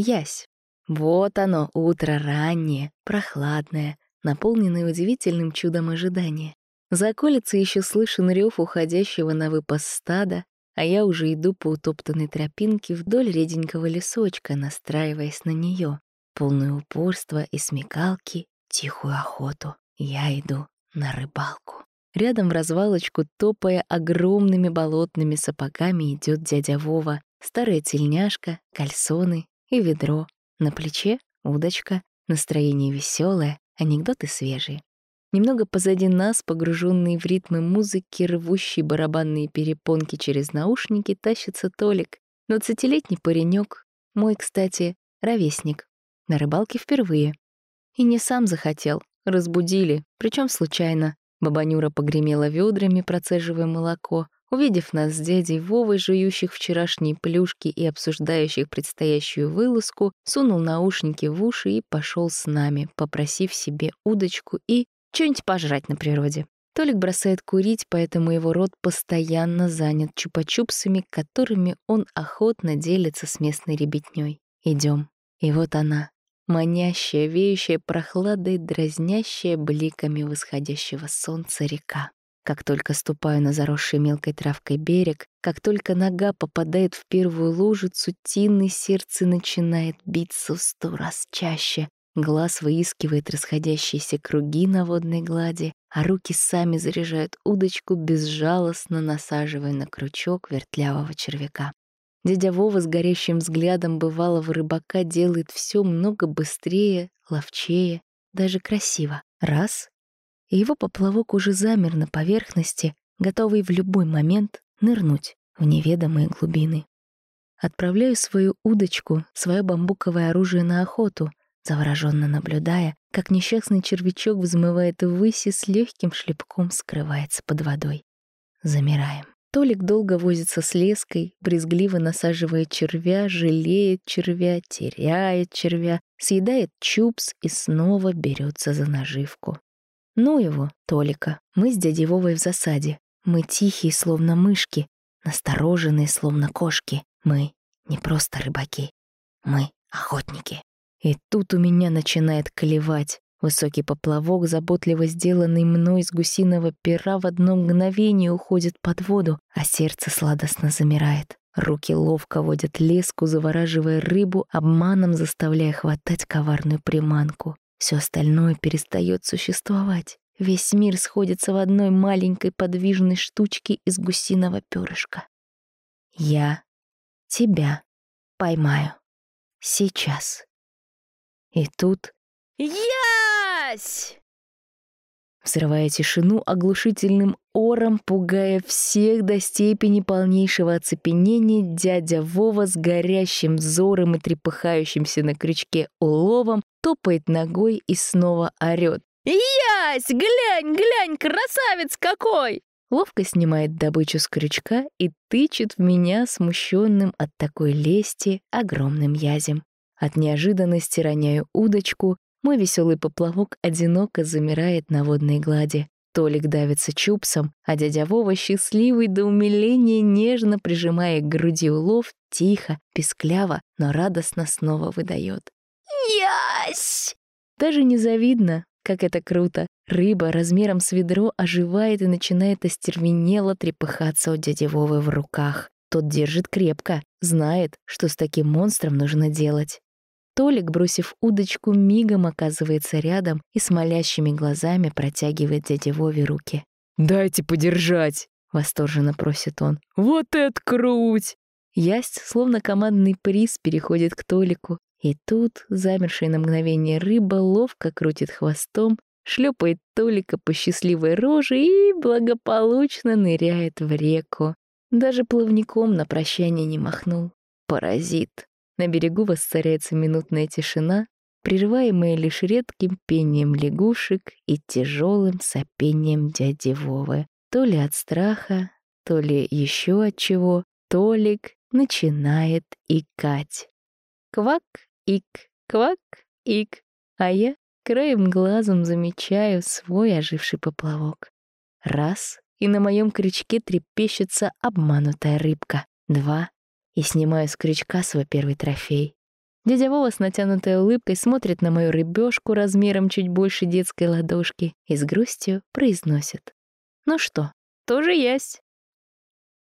Ясь. Вот оно, утро раннее, прохладное, наполненное удивительным чудом ожидания. За околицей еще слышен рев уходящего на выпас стада, а я уже иду по утоптанной тропинке вдоль реденького лесочка, настраиваясь на нее, полную упорства и смекалки, тихую охоту. Я иду на рыбалку. Рядом в развалочку, топая огромными болотными сапогами, идет дядя Вова, старая тельняшка, кальсоны и ведро. На плече — удочка, настроение веселое, анекдоты свежие. Немного позади нас, погруженные в ритмы музыки, рвущие барабанные перепонки через наушники, тащится Толик, двадцатилетний паренек, мой, кстати, ровесник. На рыбалке впервые. И не сам захотел, разбудили, причем случайно. Бабанюра погремела ведрами, процеживая молоко. Увидев нас с дядей Вовой, жующих вчерашние плюшки и обсуждающих предстоящую вылазку, сунул наушники в уши и пошел с нами, попросив себе удочку и что-нибудь пожрать на природе. Толик бросает курить, поэтому его рот постоянно занят чупа-чупсами, которыми он охотно делится с местной ребятней. Идем. И вот она, манящая, веющая прохладой, дразнящая бликами восходящего солнца река. Как только ступаю на заросший мелкой травкой берег, как только нога попадает в первую лужицу, тины сердце начинает биться в сто раз чаще, Глаз выискивает расходящиеся круги на водной глади, а руки сами заряжают удочку, безжалостно насаживая на крючок вертлявого червяка. Дядя Вова с горящим взглядом бывалого рыбака делает все много быстрее, ловчее, даже красиво. Раз — и его поплавок уже замер на поверхности, готовый в любой момент нырнуть в неведомые глубины. Отправляю свою удочку, свое бамбуковое оружие на охоту, завороженно наблюдая, как несчастный червячок взмывает ввысь и с легким шлепком скрывается под водой. Замираем. Толик долго возится с леской, брезгливо насаживая червя, жалеет червя, теряет червя, съедает чупс и снова берется за наживку. Ну его, Толика, мы с дядей Вовой в засаде. Мы тихие, словно мышки, настороженные, словно кошки. Мы не просто рыбаки, мы охотники. И тут у меня начинает клевать. Высокий поплавок, заботливо сделанный мной из гусиного пера, в одно мгновение уходит под воду, а сердце сладостно замирает. Руки ловко водят леску, завораживая рыбу, обманом заставляя хватать коварную приманку. Все остальное перестает существовать. Весь мир сходится в одной маленькой подвижной штучке из гусиного перышка. Я тебя поймаю. Сейчас. И тут «Ясь!» Взрывая тишину оглушительным ором, пугая всех до степени полнейшего оцепенения, дядя Вова с горящим взором и трепыхающимся на крючке уловом топает ногой и снова орёт. «Ясь! Глянь, глянь, красавец какой!» Ловко снимает добычу с крючка и тычет в меня смущенным от такой лести огромным язем. От неожиданности роняю удочку, мой веселый поплавок одиноко замирает на водной глади. Толик давится чупсом, а дядя Вова, счастливый до умиления, нежно прижимая к груди улов, тихо, пескляво, но радостно снова выдает. «Ясь!» Даже не завидно, как это круто. Рыба размером с ведро оживает и начинает остервенело трепыхаться у дяди Вовы в руках. Тот держит крепко, знает, что с таким монстром нужно делать. Толик, бросив удочку, мигом оказывается рядом и с молящими глазами протягивает дяде Вове руки. «Дайте подержать!» — восторженно просит он. «Вот это круть!» Ясть, словно командный приз, переходит к Толику. И тут замершая на мгновение рыба ловко крутит хвостом, шлепает Толика по счастливой роже и благополучно ныряет в реку. Даже плавником на прощание не махнул. Паразит. На берегу воцаряется минутная тишина, прерываемая лишь редким пением лягушек и тяжелым сопением дяди Вовы. То ли от страха, то ли еще от чего, Толик начинает икать. Квак-ик, квак-ик, а я краем глазом замечаю свой оживший поплавок. Раз, и на моем крючке трепещется обманутая рыбка. Два, и снимаю с крючка свой первый трофей. Дядя Вова с натянутой улыбкой смотрит на мою рыбешку размером чуть больше детской ладошки и с грустью произносит. «Ну что, тоже ясь?»